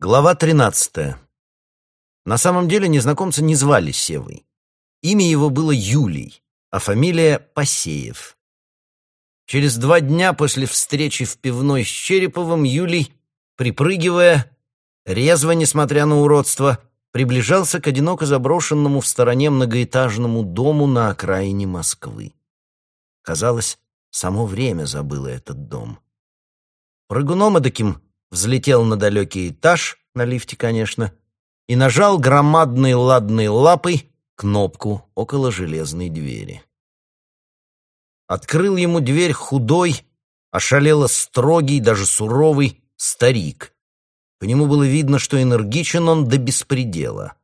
Глава 13. На самом деле незнакомца не звали Севой. Имя его было Юлий, а фамилия Посеев. Через два дня после встречи в пивной с Череповым Юлий, припрыгивая, резво, несмотря на уродство, приближался к одиноко заброшенному в стороне многоэтажному дому на окраине Москвы. Казалось, само время забыло этот дом. Прыгуном эдаким взлетел на далекий этаж, на лифте, конечно, и нажал громадной ладной лапой кнопку около железной двери. Открыл ему дверь худой, ошалело строгий, даже суровый старик. По нему было видно, что энергичен он до беспредела.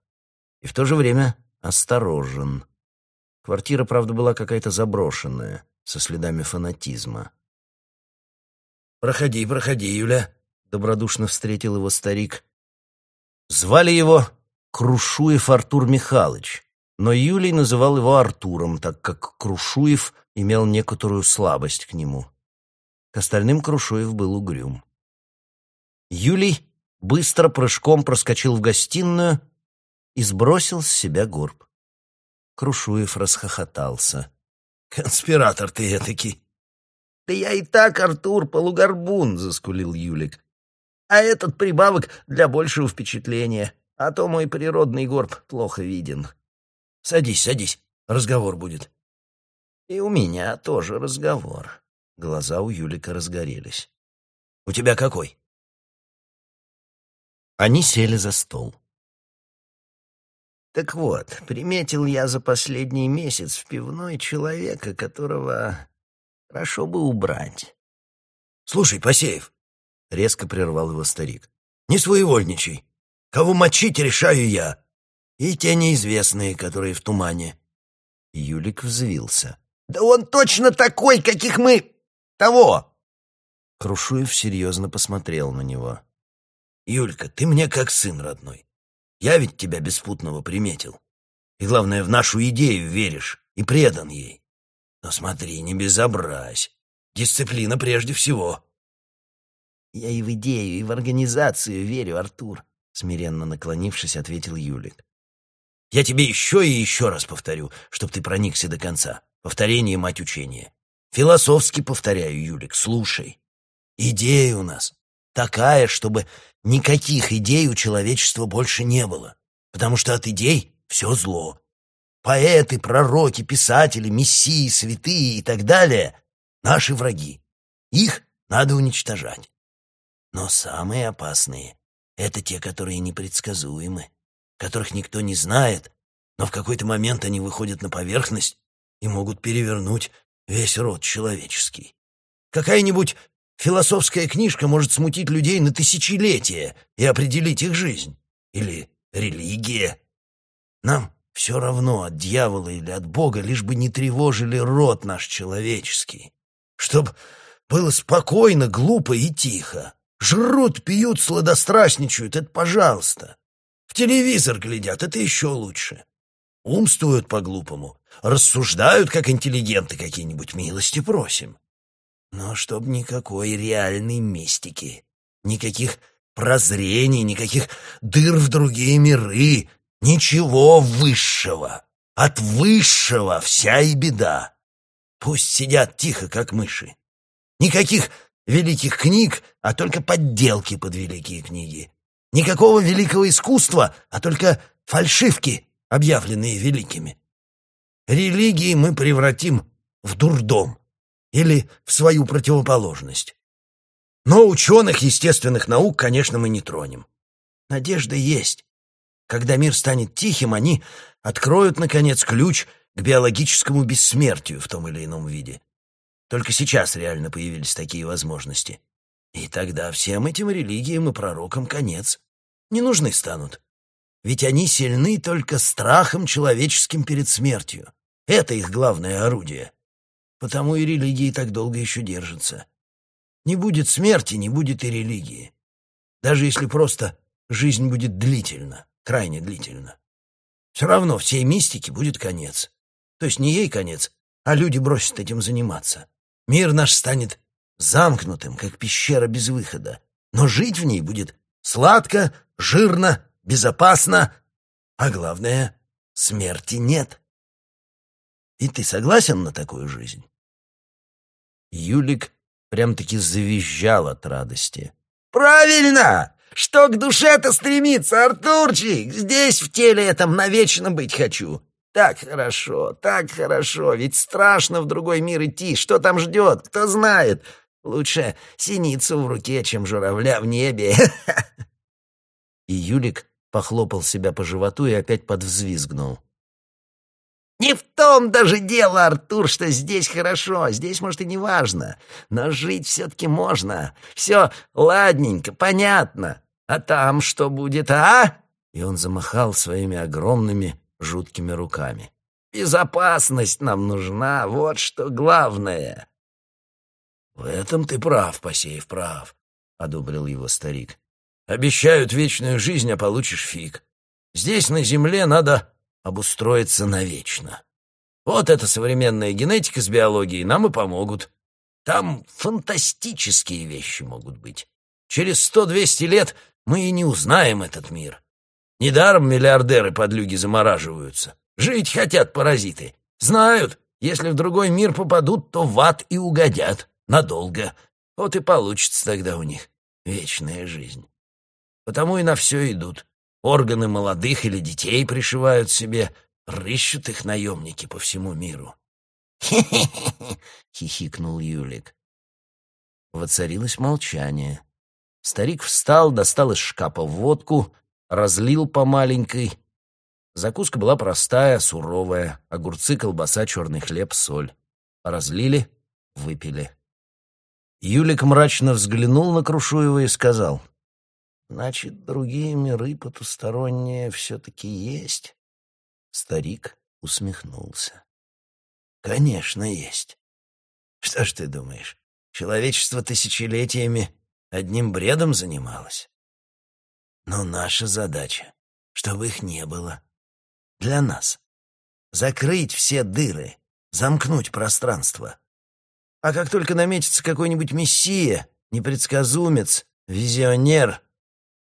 И в то же время осторожен. Квартира, правда, была какая-то заброшенная, со следами фанатизма. «Проходи, проходи, Юля», добродушно встретил его старик. Звали его Крушуев Артур Михайлович, но Юлий называл его Артуром, так как Крушуев имел некоторую слабость к нему. К остальным Крушуев был угрюм. Юлий быстро прыжком проскочил в гостиную и сбросил с себя горб. Крушуев расхохотался. «Конспиратор ты этакий!» «Да я и так, Артур, полугорбун!» — заскулил Юлик а этот прибавок для большего впечатления, а то мой природный горб плохо виден. Садись, садись, разговор будет. И у меня тоже разговор. Глаза у Юлика разгорелись. У тебя какой? Они сели за стол. Так вот, приметил я за последний месяц в пивной человека, которого хорошо бы убрать. Слушай, Посеев, — резко прервал его старик. «Не своевольничай. Кого мочить, решаю я. И те неизвестные, которые в тумане». Юлик взвился. «Да он точно такой, каких мы... того!» Крушуев серьезно посмотрел на него. «Юлька, ты мне как сын родной. Я ведь тебя беспутного приметил. И, главное, в нашу идею веришь и предан ей. Но смотри, не безобразь. Дисциплина прежде всего. «Я и в идею, и в организацию верю, Артур», — смиренно наклонившись, ответил Юлик. «Я тебе еще и еще раз повторю, чтоб ты проникся до конца. Повторение — мать учения. Философски повторяю, Юлик, слушай. Идея у нас такая, чтобы никаких идей у человечества больше не было, потому что от идей все зло. Поэты, пророки, писатели, мессии, святые и так далее — наши враги. Их надо уничтожать. Но самые опасные — это те, которые непредсказуемы, которых никто не знает, но в какой-то момент они выходят на поверхность и могут перевернуть весь род человеческий. Какая-нибудь философская книжка может смутить людей на тысячелетия и определить их жизнь. Или религия. Нам все равно от дьявола или от Бога, лишь бы не тревожили род наш человеческий. Чтоб было спокойно, глупо и тихо. Жрут, пьют, сладострастничают — это пожалуйста. В телевизор глядят — это еще лучше. Умствуют по-глупому, рассуждают, как интеллигенты какие-нибудь, милости просим. Но чтоб никакой реальной мистики, никаких прозрений, никаких дыр в другие миры, ничего высшего. От высшего вся и беда. Пусть сидят тихо, как мыши. Никаких великих книг, а только подделки под великие книги. Никакого великого искусства, а только фальшивки, объявленные великими. Религии мы превратим в дурдом или в свою противоположность. Но ученых естественных наук, конечно, мы не тронем. Надежда есть. Когда мир станет тихим, они откроют, наконец, ключ к биологическому бессмертию в том или ином виде. Только сейчас реально появились такие возможности. И тогда всем этим религиям и пророкам конец. Не нужны станут. Ведь они сильны только страхом человеческим перед смертью. Это их главное орудие. Потому и религии так долго еще держатся. Не будет смерти, не будет и религии. Даже если просто жизнь будет длительна, крайне длительна. Все равно всей мистике будет конец. То есть не ей конец, а люди бросят этим заниматься. Мир наш станет замкнутым, как пещера без выхода, но жить в ней будет сладко, жирно, безопасно, а главное, смерти нет. И ты согласен на такую жизнь? Юлик прям-таки завизжал от радости. «Правильно! Что к душе-то стремится, Артурчик? Здесь в теле этом навечно быть хочу. Так хорошо, так хорошо, ведь страшно в другой мир идти. Что там ждет, кто знает? Лучше синицу в руке, чем журавля в небе». И Юлик похлопал себя по животу и опять подвзвизгнул. Не в том даже дело, Артур, что здесь хорошо, здесь, может, и не важно, но жить все-таки можно. Все ладненько, понятно. А там что будет, а?» И он замахал своими огромными жуткими руками. «Безопасность нам нужна, вот что главное». «В этом ты прав, Посеев, прав», — одобрил его старик. «Обещают вечную жизнь, а получишь фиг. Здесь, на земле, надо обустроиться навечно. Вот эта современная генетика с биологией нам и помогут. Там фантастические вещи могут быть. Через сто-двести лет мы и не узнаем этот мир. Недаром миллиардеры-подлюги замораживаются. Жить хотят паразиты. Знают, если в другой мир попадут, то в ад и угодят. Надолго. Вот и получится тогда у них вечная жизнь. Потому и на все идут. Органы молодых или детей пришивают себе, рыщут их наемники по всему миру. Хихикнул Юлик. Воцарилось молчание. Старик встал, достал из шкафа водку, разлил по маленькой. Закуска была простая, суровая. Огурцы, колбаса, черный хлеб, соль. Разлили, выпили. Юлик мрачно взглянул на Крушуева и сказал — Значит, другие миры потусторонние все-таки есть? Старик усмехнулся. Конечно, есть. Что ж ты думаешь, человечество тысячелетиями одним бредом занималось? Но наша задача, чтобы их не было. Для нас. Закрыть все дыры, замкнуть пространство. А как только наметится какой-нибудь мессия, непредсказумец, визионер,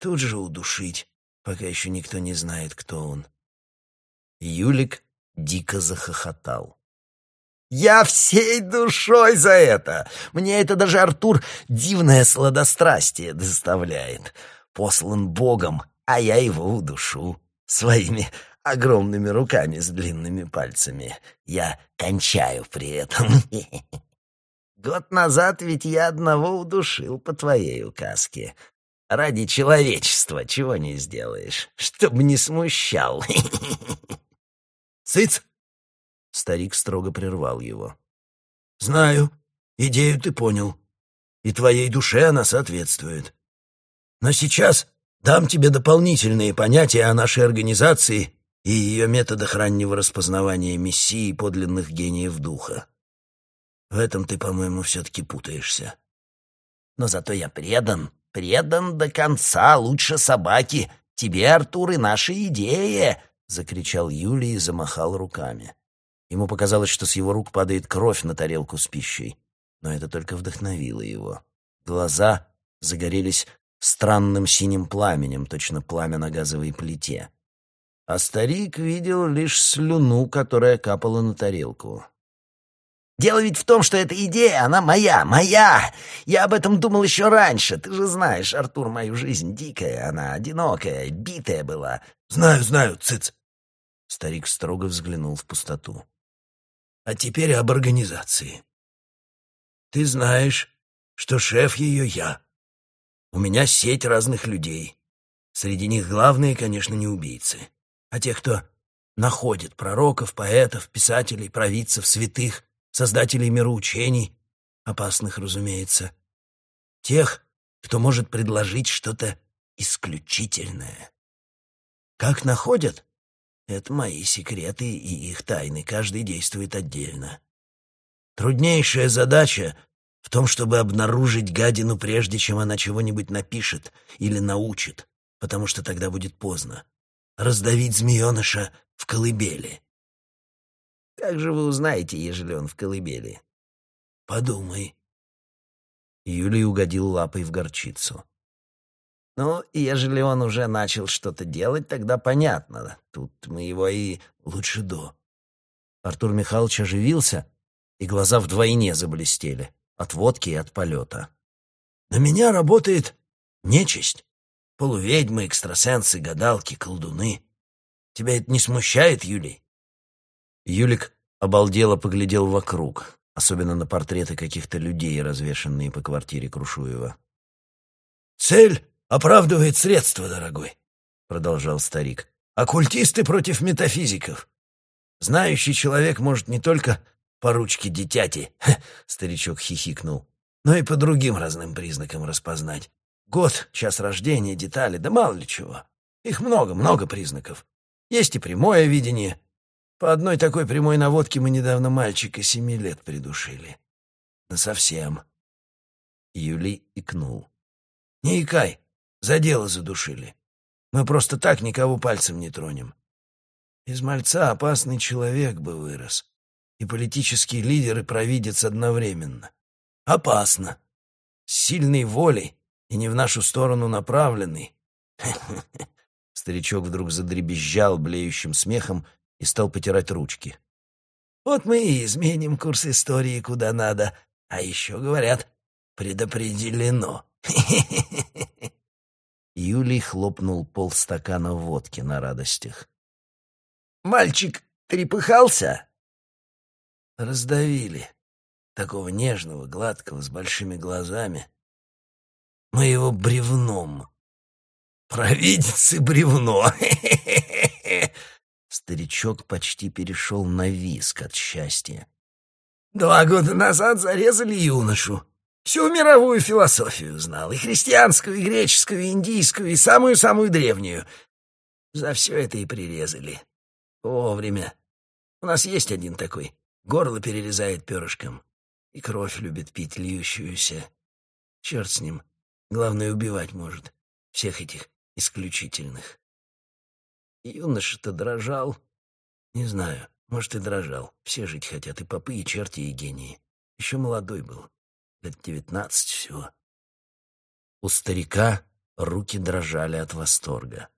Тут же удушить, пока еще никто не знает, кто он. Юлик дико захохотал. «Я всей душой за это! Мне это даже Артур дивное сладострастие доставляет. Послан Богом, а я его удушу своими огромными руками с длинными пальцами. Я кончаю при этом. Год назад ведь я одного удушил по твоей указке. Ради человечества чего не сделаешь, чтобы не смущал. Цыц! Старик строго прервал его. Знаю, идею ты понял, и твоей душе она соответствует. Но сейчас дам тебе дополнительные понятия о нашей организации и ее методах раннего распознавания мессии и подлинных гениев духа. В этом ты, по-моему, все-таки путаешься. Но зато я предан предан до конца, лучше собаки. Тебе, Артур, и наша идея!» — закричал Юлий и замахал руками. Ему показалось, что с его рук падает кровь на тарелку с пищей, но это только вдохновило его. Глаза загорелись странным синим пламенем, точно пламя на газовой плите. А старик видел лишь слюну, которая капала на тарелку. Дело ведь в том, что эта идея, она моя, моя. Я об этом думал еще раньше. Ты же знаешь, Артур, мою жизнь дикая, она одинокая, битая была. Знаю, знаю, цыц. Старик строго взглянул в пустоту. А теперь об организации. Ты знаешь, что шеф ее я. У меня сеть разных людей. Среди них главные, конечно, не убийцы, а те, кто находит пророков, поэтов, писателей, провидцев, святых — создателей мироучений, опасных, разумеется, тех, кто может предложить что-то исключительное. Как находят? Это мои секреты и их тайны, каждый действует отдельно. Труднейшая задача в том, чтобы обнаружить гадину, прежде чем она чего-нибудь напишет или научит, потому что тогда будет поздно. Раздавить змееныша в колыбели. Как же вы узнаете, ежели он в колыбели? Подумай. Юлий угодил лапой в горчицу. Ну, ежели он уже начал что-то делать, тогда понятно. Тут мы его и лучше до. Артур Михайлович оживился, и глаза вдвойне заблестели от водки и от полета. «На меня работает нечисть. Полуведьмы, экстрасенсы, гадалки, колдуны. Тебя это не смущает, Юлий?» Юлик обалдело поглядел вокруг, особенно на портреты каких-то людей, развешанные по квартире Крушуева. «Цель оправдывает средства, дорогой», — продолжал старик. «Оккультисты против метафизиков. Знающий человек может не только по ручке дитяти, — старичок хихикнул, — но и по другим разным признакам распознать. Год, час рождения, детали, да мало ли чего. Их много, много признаков. Есть и прямое видение. По одной такой прямой наводке мы недавно мальчика семи лет придушили. Насовсем. Юлий икнул. «Не икай, за дело задушили. Мы просто так никого пальцем не тронем. Из мальца опасный человек бы вырос. И политический лидер, и провидец одновременно. Опасно. Сильной волей и не в нашу сторону направленный. Старичок вдруг задребезжал блеющим смехом и стал потирать ручки. Вот мы и изменим курс истории куда надо. А еще, говорят, предопределено. Юлий хлопнул полстакана водки на радостях. «Мальчик трепыхался?» Раздавили. Такого нежного, гладкого, с большими глазами. Мы его бревном. Провидец и бревно. Старичок почти перешел на виск от счастья. Два года назад зарезали юношу. Всю мировую философию знал, и христианскую, и греческую, и индийскую, и самую-самую древнюю. За все это и прирезали. Вовремя. У нас есть один такой. Горло перерезает перышком. И кровь любит пить льющуюся. Черт с ним. Главное, убивать может. Всех этих исключительных. Юноша-то дрожал. Не знаю, может, и дрожал. Все жить хотят, и попы, и черти, и гении. Еще молодой был. Лет девятнадцать всего. У старика руки дрожали от восторга.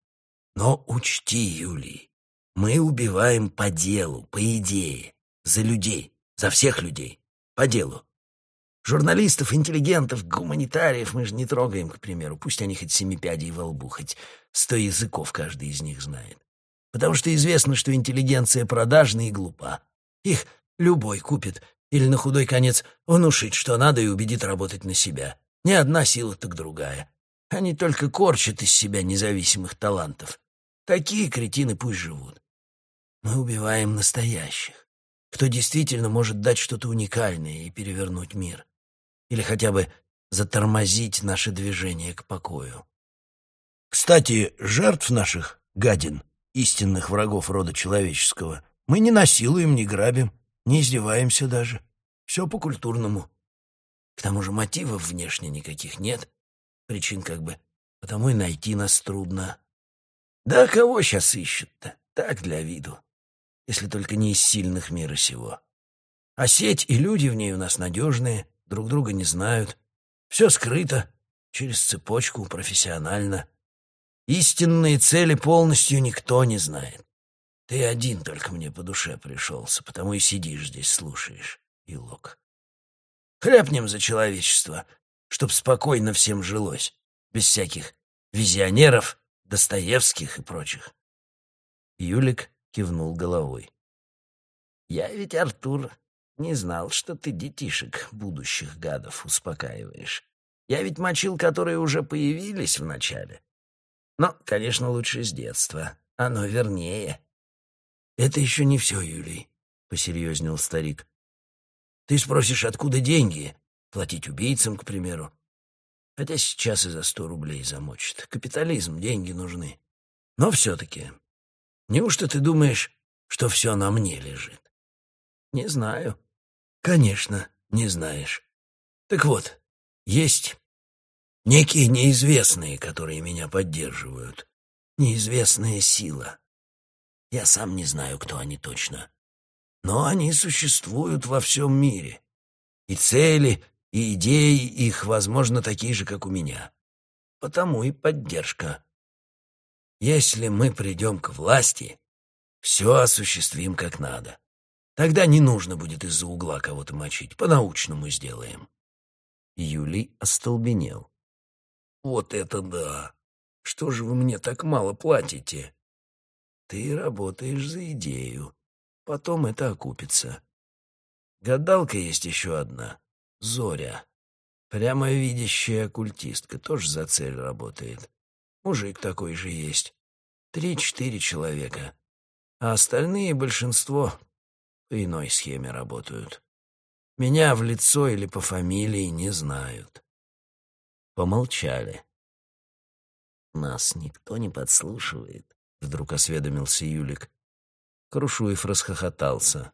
Но учти, Юлий, мы убиваем по делу, по идее, за людей, за всех людей, по делу. Журналистов, интеллигентов, гуманитариев мы же не трогаем, к примеру. Пусть они хоть семи пядей во лбу, хоть сто языков каждый из них знает. Потому что известно, что интеллигенция продажна и глупа. Их любой купит или на худой конец внушит, что надо, и убедит работать на себя. Не одна сила, так другая. Они только корчат из себя независимых талантов. Такие кретины пусть живут. Мы убиваем настоящих, кто действительно может дать что-то уникальное и перевернуть мир. Или хотя бы затормозить наше движение к покою. Кстати, жертв наших, гадин, истинных врагов рода человеческого, мы не насилуем, не грабим, не издеваемся даже. Все по-культурному. К тому же мотивов внешне никаких нет. Причин как бы. Потому и найти нас трудно. Да кого сейчас ищут-то? Так, для виду. Если только не из сильных мира сего. А сеть и люди в ней у нас надежные, друг друга не знают. Все скрыто, через цепочку, профессионально. Истинные цели полностью никто не знает. Ты один только мне по душе пришелся, потому и сидишь здесь, слушаешь, Илок. Хляпнем за человечество, чтоб спокойно всем жилось, без всяких визионеров, Достоевских и прочих. Юлик кивнул головой. «Я ведь, Артур, не знал, что ты детишек, будущих гадов, успокаиваешь. Я ведь мочил, которые уже появились вначале. Но, конечно, лучше с детства. Оно вернее. «Это еще не все, Юлий», — посерьезнел старик. «Ты спросишь, откуда деньги? Платить убийцам, к примеру. Хотя сейчас и за сто рублей замочат. Капитализм, деньги нужны. Но все-таки, неужто ты думаешь, что все на мне лежит?» «Не знаю». «Конечно, не знаешь. Так вот, есть некие неизвестные, которые меня поддерживают. Неизвестная сила. Я сам не знаю, кто они точно. Но они существуют во всем мире. И цели, и идеи их, возможно, такие же, как у меня. потому и поддержка. Если мы придем к власти, все осуществим как надо. Тогда не нужно будет из-за угла кого-то мочить. По-научному сделаем. Юлий остолбенел. Вот это да! Что же вы мне так мало платите? Ты работаешь за идею. Потом это окупится. Гадалка есть еще одна. Зоря. Прямо видящая оккультистка. Тоже за цель работает. Мужик такой же есть. Три-четыре человека. А остальные большинство по иной схеме работают. Меня в лицо или по фамилии не знают. Помолчали. «Нас никто не подслушивает», — вдруг осведомился Юлик. Крушуев расхохотался.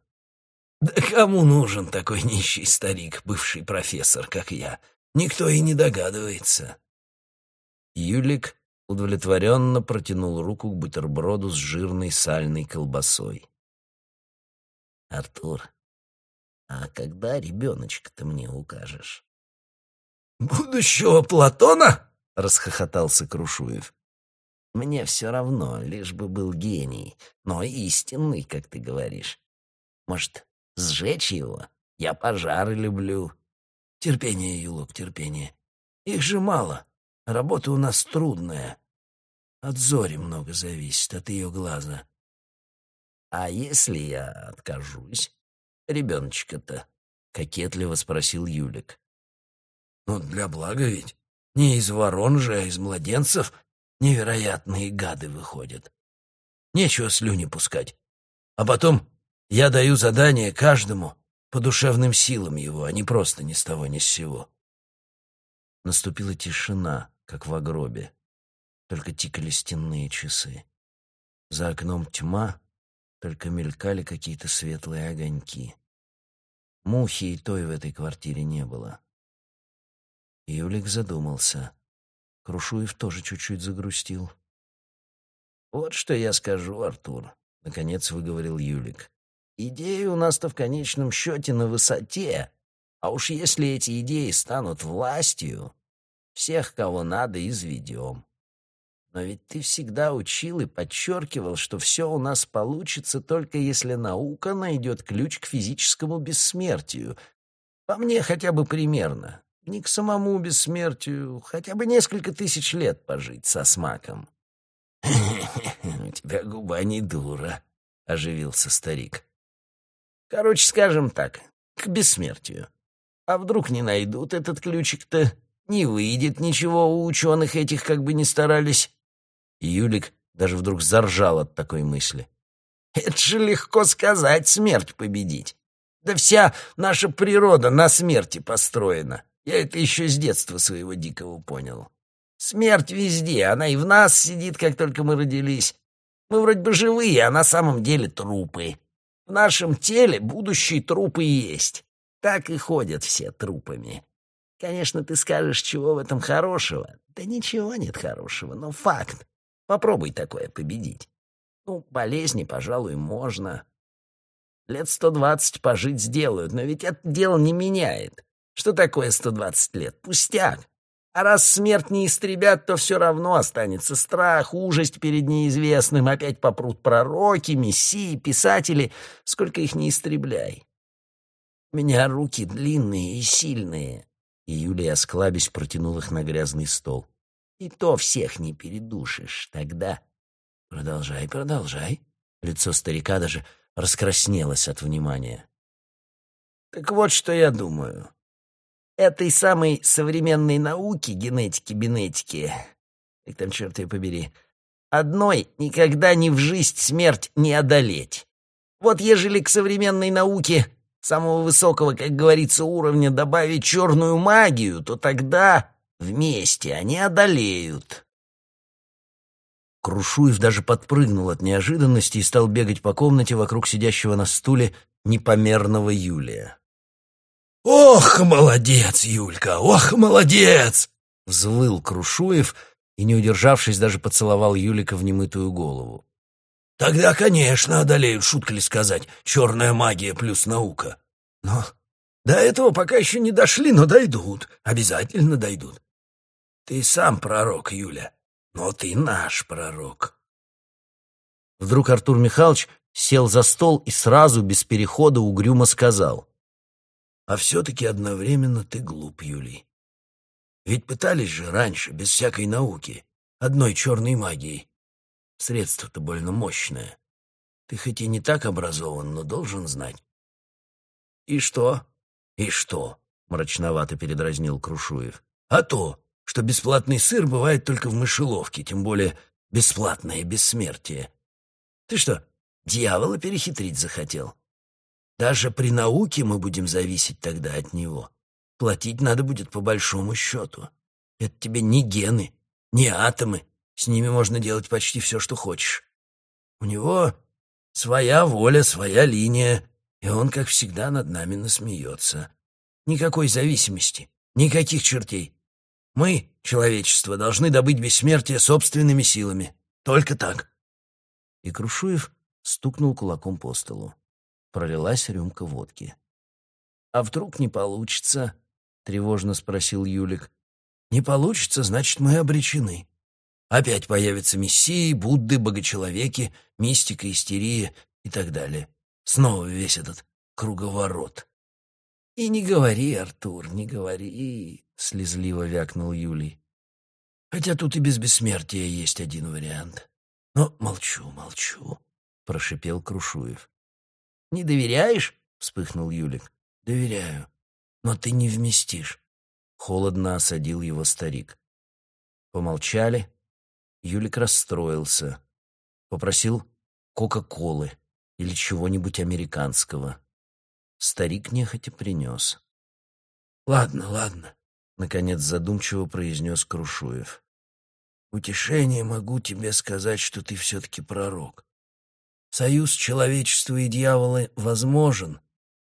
«Да кому нужен такой нищий старик, бывший профессор, как я? Никто и не догадывается». Юлик удовлетворенно протянул руку к бутерброду с жирной сальной колбасой. «Артур, а когда ребеночка-то мне укажешь?» «Будущего Платона?» — расхохотался Крушуев. «Мне все равно, лишь бы был гений, но истинный, как ты говоришь. Может, сжечь его? Я пожары люблю». «Терпение, Юлок, терпение. Их же мало. Работа у нас трудная. От Зори много зависит, от ее глаза». «А если я откажусь? Ребеночка-то?» — кокетливо спросил Юлик. «Ну, для блага ведь. Не из ворон же, а из младенцев невероятные гады выходят. Нечего слюни пускать. А потом я даю задание каждому по душевным силам его, а не просто ни с того ни с сего». Наступила тишина, как в гробе. Только тикали стенные часы. За окном тьма, только мелькали какие-то светлые огоньки. Мухи и той в этой квартире не было. Юлик задумался. Крушуев тоже чуть-чуть загрустил. «Вот что я скажу, Артур», — наконец выговорил Юлик. «Идеи у нас-то в конечном счете на высоте, а уж если эти идеи станут властью, всех, кого надо, изведем. Но ведь ты всегда учил и подчеркивал, что все у нас получится только если наука найдет ключ к физическому бессмертию. По мне хотя бы примерно. Не к самому бессмертию, хотя бы несколько тысяч лет пожить со смаком. «У тебя губа не дура», — оживился старик. «Короче, скажем так, к бессмертию. А вдруг не найдут этот ключик-то? Не выйдет ничего у ученых этих, как бы ни старались. Юлик даже вдруг заржал от такой мысли. «Это же легко сказать, смерть победить. Да вся наша природа на смерти построена. Я это еще с детства своего дикого понял. Смерть везде, она и в нас сидит, как только мы родились. Мы вроде бы живые, а на самом деле трупы. В нашем теле будущие трупы есть. Так и ходят все трупами. Конечно, ты скажешь, чего в этом хорошего. Да ничего нет хорошего, но факт. Попробуй такое победить. Ну, болезни, пожалуй, можно. Лет сто двадцать пожить сделают, но ведь это дело не меняет. Что такое сто двадцать лет? Пустяк. А раз смерть не истребят, то все равно останется страх, ужасть перед неизвестным. Опять попрут пророки, мессии, писатели. Сколько их не истребляй. У меня руки длинные и сильные. И Юлия, осклабясь, протянул их на грязный стол. И то всех не передушишь тогда. Продолжай, продолжай. Лицо старика даже раскраснелось от внимания. Так вот, что я думаю. Этой самой современной науки, генетики, бенетики, как там, черт ее побери, одной никогда ни в жизнь смерть не одолеть. Вот ежели к современной науке самого высокого, как говорится, уровня добавить черную магию, то тогда Вместе они одолеют. Крушуев даже подпрыгнул от неожиданности и стал бегать по комнате вокруг сидящего на стуле непомерного Юлия. «Ох, молодец, Юлька! Ох, молодец!» — взвыл Крушуев и, не удержавшись, даже поцеловал Юлика в немытую голову. «Тогда, конечно, одолеют, шутка ли сказать, черная магия плюс наука. Но до этого пока еще не дошли, но дойдут, обязательно дойдут. Ты сам пророк, Юля, но ты наш пророк. Вдруг Артур Михайлович сел за стол и сразу, без перехода, угрюмо сказал. А все-таки одновременно ты глуп, Юлий. Ведь пытались же раньше, без всякой науки, одной черной магией. Средство-то больно мощное. Ты хоть и не так образован, но должен знать. И что? И что? Мрачновато передразнил Крушуев. А то, что бесплатный сыр бывает только в мышеловке, тем более бесплатное бессмертие. Ты что, дьявола перехитрить захотел? Даже при науке мы будем зависеть тогда от него. Платить надо будет по большому счету. Это тебе не гены, не атомы. С ними можно делать почти все, что хочешь. У него своя воля, своя линия, и он, как всегда, над нами насмеется. Никакой зависимости, никаких чертей. Мы, человечество, должны добыть бессмертие собственными силами. Только так. И Крушуев стукнул кулаком по столу. Пролилась рюмка водки. «А вдруг не получится?» — тревожно спросил Юлик. «Не получится, значит, мы обречены. Опять появятся мессии, Будды, богочеловеки, мистика, истерия и так далее. Снова весь этот круговорот». «И не говори, Артур, не говори», — слезливо вякнул Юлий. «Хотя тут и без бессмертия есть один вариант. Но молчу, молчу», — прошипел Крушуев. «Не доверяешь?» — вспыхнул Юлик. «Доверяю, но ты не вместишь», — холодно осадил его старик. Помолчали. Юлик расстроился. Попросил Кока-Колы или чего-нибудь американского. Старик нехотя принес. «Ладно, ладно», — наконец задумчиво произнес Крушуев. «Утешение могу тебе сказать, что ты все-таки пророк. Союз человечества и дьявола возможен,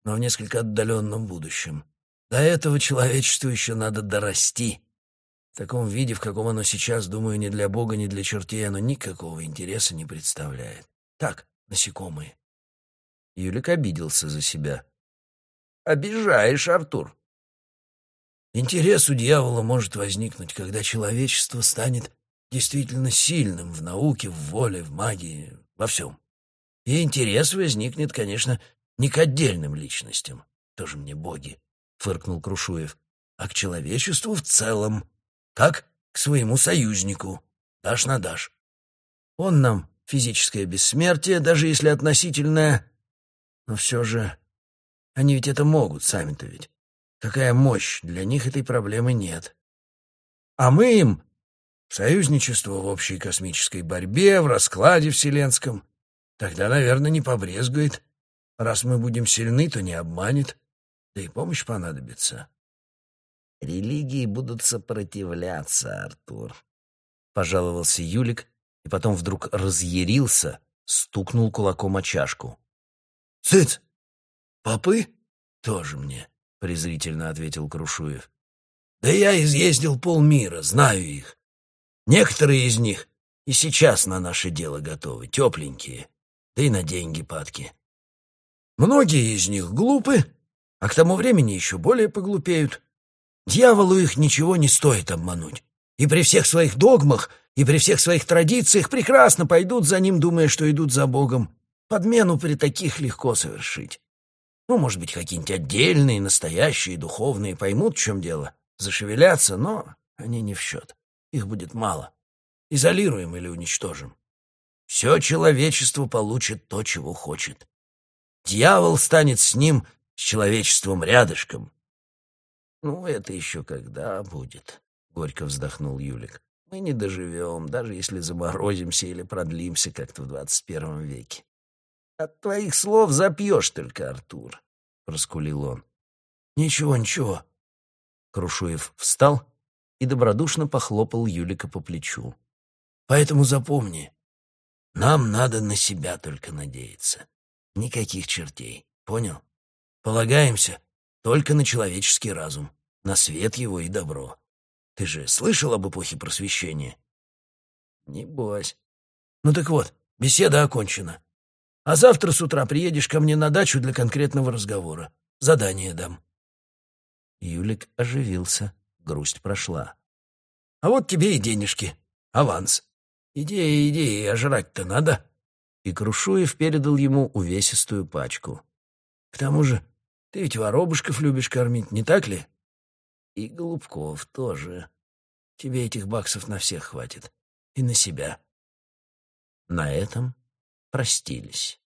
но в несколько отдаленном будущем. До этого человечеству еще надо дорасти. В таком виде, в каком оно сейчас, думаю, ни для Бога, ни для чертей оно никакого интереса не представляет. Так, насекомые. Юлик обиделся за себя. «Обижаешь, Артур!» Интерес у дьявола может возникнуть, когда человечество станет действительно сильным в науке, в воле, в магии, во всем. И интерес возникнет, конечно, не к отдельным личностям, тоже мне боги, — фыркнул Крушуев, — а к человечеству в целом, как к своему союзнику, дашь на дашь. Он нам физическое бессмертие, даже если относительное, но все же они ведь это могут, сами-то ведь. Какая мощь, для них этой проблемы нет. А мы им союзничество в общей космической борьбе, в раскладе вселенском. Тогда, наверное, не побрезгует. Раз мы будем сильны, то не обманет. Да и помощь понадобится. Религии будут сопротивляться, Артур. Пожаловался Юлик и потом вдруг разъярился, стукнул кулаком о чашку. «Цыц! Попы? Тоже мне», — презрительно ответил Крушуев. «Да я изъездил полмира, знаю их. Некоторые из них и сейчас на наше дело готовы, тепленькие да и на деньги падки. Многие из них глупы, а к тому времени еще более поглупеют. Дьяволу их ничего не стоит обмануть. И при всех своих догмах, и при всех своих традициях прекрасно пойдут за ним, думая, что идут за Богом. Подмену при таких легко совершить. Ну, может быть, какие-нибудь отдельные, настоящие, духовные поймут, в чем дело, зашевелятся, но они не в счет. Их будет мало. Изолируем или уничтожим. Все человечество получит то, чего хочет. Дьявол станет с ним, с человечеством рядышком. «Ну, это еще когда будет?» — горько вздохнул Юлик. «Мы не доживем, даже если заморозимся или продлимся как-то в двадцать первом веке. От твоих слов запьешь только, Артур», — проскулил он. «Ничего, ничего». Крушуев встал и добродушно похлопал Юлика по плечу. «Поэтому запомни, нам надо на себя только надеяться. Никаких чертей. Понял? Полагаемся только на человеческий разум, на свет его и добро. Ты же слышал об эпохе просвещения? Небось. Ну так вот, беседа окончена. А завтра с утра приедешь ко мне на дачу для конкретного разговора. Задание дам. Юлик оживился, грусть прошла. А вот тебе и денежки. Аванс. Иди, иди, а жрать-то надо. И Крушуев передал ему увесистую пачку. К тому же, ты ведь воробушков любишь кормить, не так ли? И голубков тоже. Тебе этих баксов на всех хватит. И на себя. На этом простились.